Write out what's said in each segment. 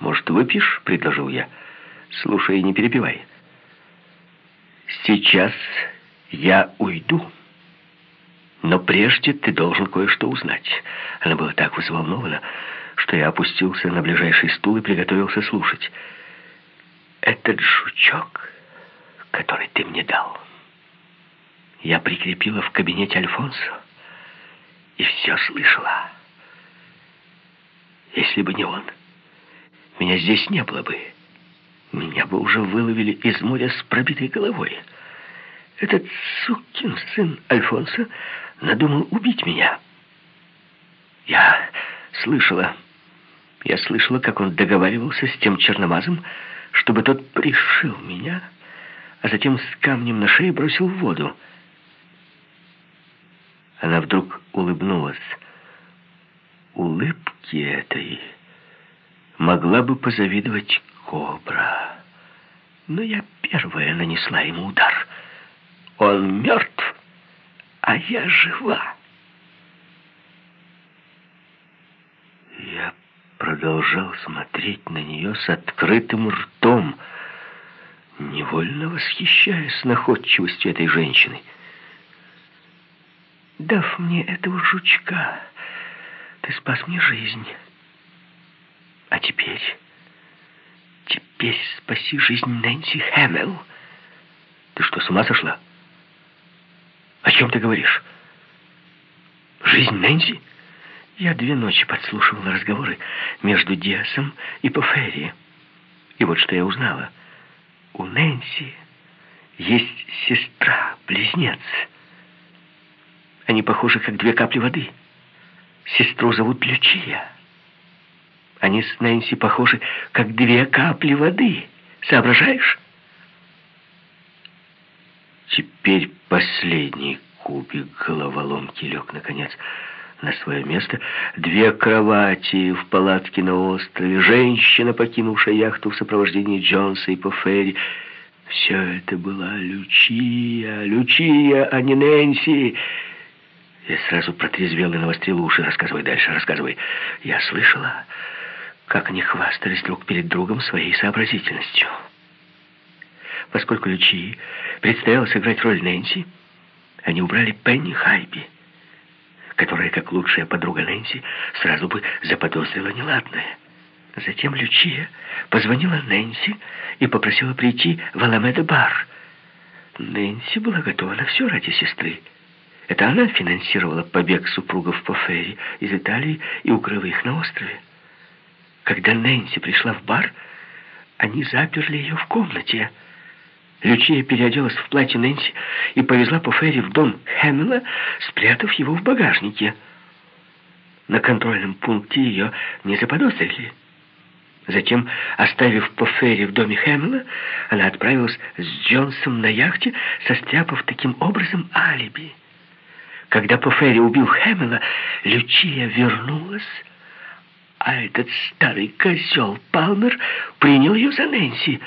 «Может, выпьешь?» — предложил я. «Слушай, не перебивай. Сейчас я уйду, но прежде ты должен кое-что узнать». Она была так взволнована, что я опустился на ближайший стул и приготовился слушать. «Этот жучок, который ты мне дал, я прикрепила в кабинете Альфонсо и все слышала. Если бы не он, меня здесь не было бы. Меня бы уже выловили из моря с пробитой головой. Этот сукин сын Альфонса надумал убить меня. Я слышала, я слышала, как он договаривался с тем черномазом, чтобы тот пришил меня, а затем с камнем на шее бросил в воду. Она вдруг улыбнулась. Улыбки этой могла бы позавидовать кобра. Но я первая нанесла ему удар. Он мертв, а я жива. Я продолжал смотреть на нее с открытым ртом, невольно восхищаясь находчивостью этой женщины. Дав мне этого жучка, ты спас мне жизнь. А теперь... Теперь спаси жизнь Нэнси Хэмилл. Ты что, с ума сошла? О чем ты говоришь? Жизнь Нэнси? Я две ночи подслушивал разговоры между Диасом и Поферри. И вот что я узнала. У Нэнси есть сестра, близнец. Они похожи, как две капли воды. Сестру зовут Лючия. Они с Нэнси похожи, как две капли воды. Соображаешь? Теперь последний кубик головоломки лег, наконец, на свое место. Две кровати в палатке на острове, женщина, покинувшая яхту в сопровождении Джонса и Поферри. Все это была Лючия, Лючия, а не Нэнси. Я сразу протрезвел и навострил уши. Рассказывай дальше, рассказывай. Я слышала, как они хвастались друг перед другом своей сообразительностью. Поскольку Лючи предстояло сыграть роль Нэнси, они убрали Пенни Хайби, которая, как лучшая подруга Нэнси, сразу бы заподозрила неладное. Затем Лючия позвонила Нэнси и попросила прийти в Аламеда-бар. Нэнси была готова на все ради сестры. Это она финансировала побег супругов по ферри из Италии и укрыла их на острове. Когда Нэнси пришла в бар, они заперли ее в комнате. Лючия переоделась в платье Нэнси и повезла по ферри в дом Хэмилла, спрятав его в багажнике. На контрольном пункте ее не заподозрили. Затем, оставив по ферри в доме Хэмилла, она отправилась с Джонсом на яхте, состряпав таким образом алиби. Когда Поферри убил Хэмилла, Лючия вернулась, а этот старый козел Палмер принял ее за Нэнси.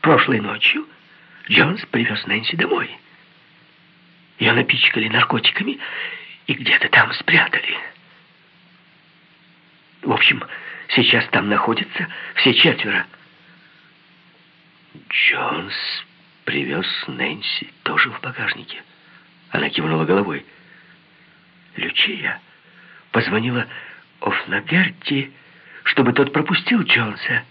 Прошлой ночью Джонс привез Нэнси домой. Ее напичкали наркотиками и где-то там спрятали. В общем, сейчас там находятся все четверо. Джонс привез Нэнси тоже в багажнике. Она кивнула головой. Лючия позвонила Офнагерти, чтобы тот пропустил Джонса.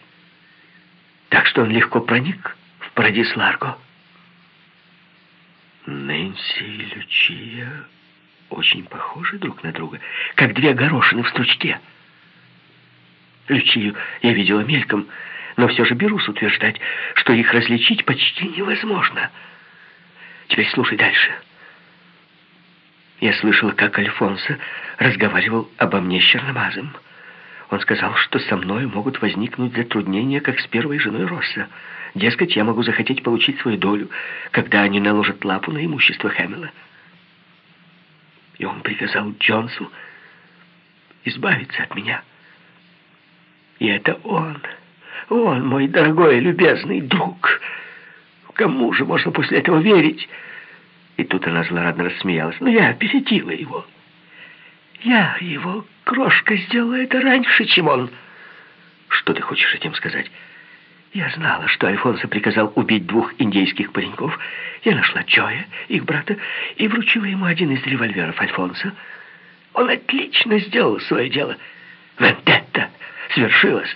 Так что он легко проник в Парадис Ларго. Нэнси и Лючия очень похожи друг на друга, как две горошины в стручке. Лючию я видела мельком, но все же берусь утверждать, что их различить почти невозможно. Теперь слушай дальше. Я слышала, как Альфонсо разговаривал обо мне с Черномазом. Он сказал, что со мной могут возникнуть затруднения, как с первой женой Росса. Дескать, я могу захотеть получить свою долю, когда они наложат лапу на имущество Хэмилла. И он приказал Джонсу избавиться от меня. И это он, он, мой дорогой любезный друг. Кому же можно после этого верить? И тут она злорадно рассмеялась. Но я опередила его. Я его, крошка, сделала это раньше, чем он. Что ты хочешь этим сказать? Я знала, что Альфонсо приказал убить двух индейских пареньков. Я нашла Джоя, их брата, и вручила ему один из револьверов Альфонсо. Он отлично сделал свое дело. Вендетта свершилась.